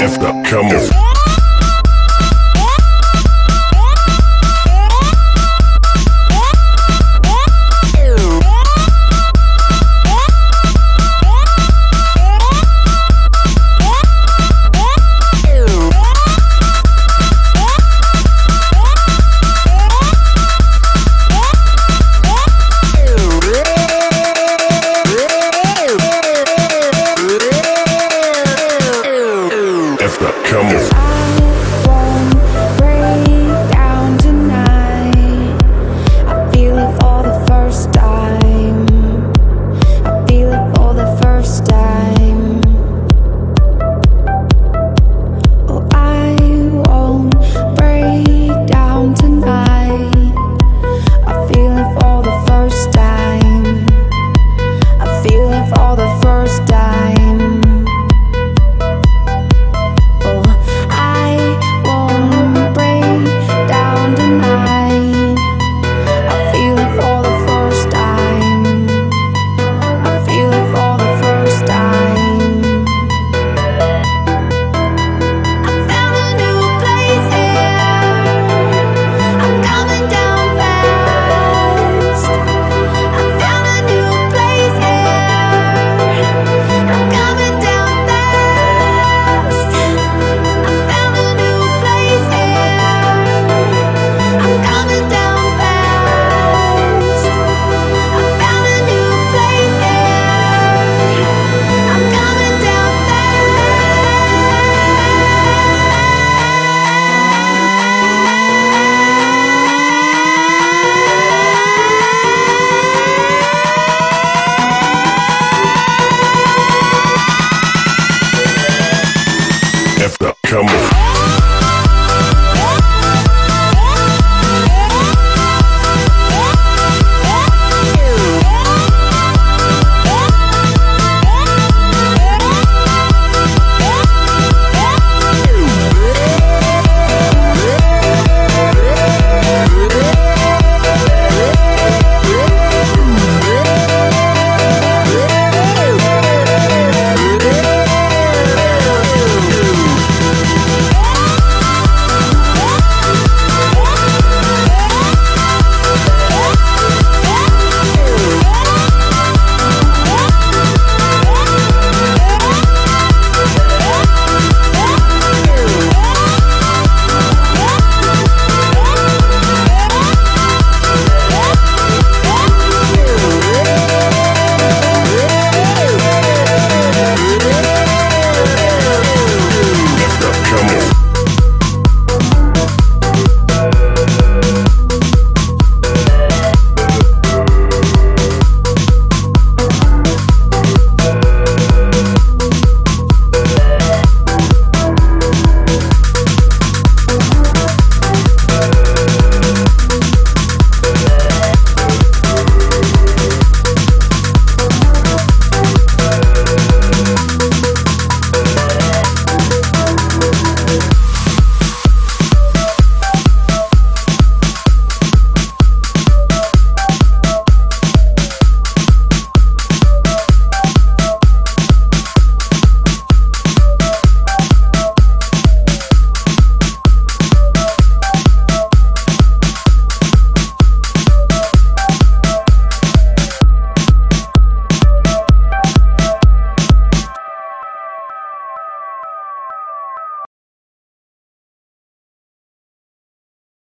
Come on.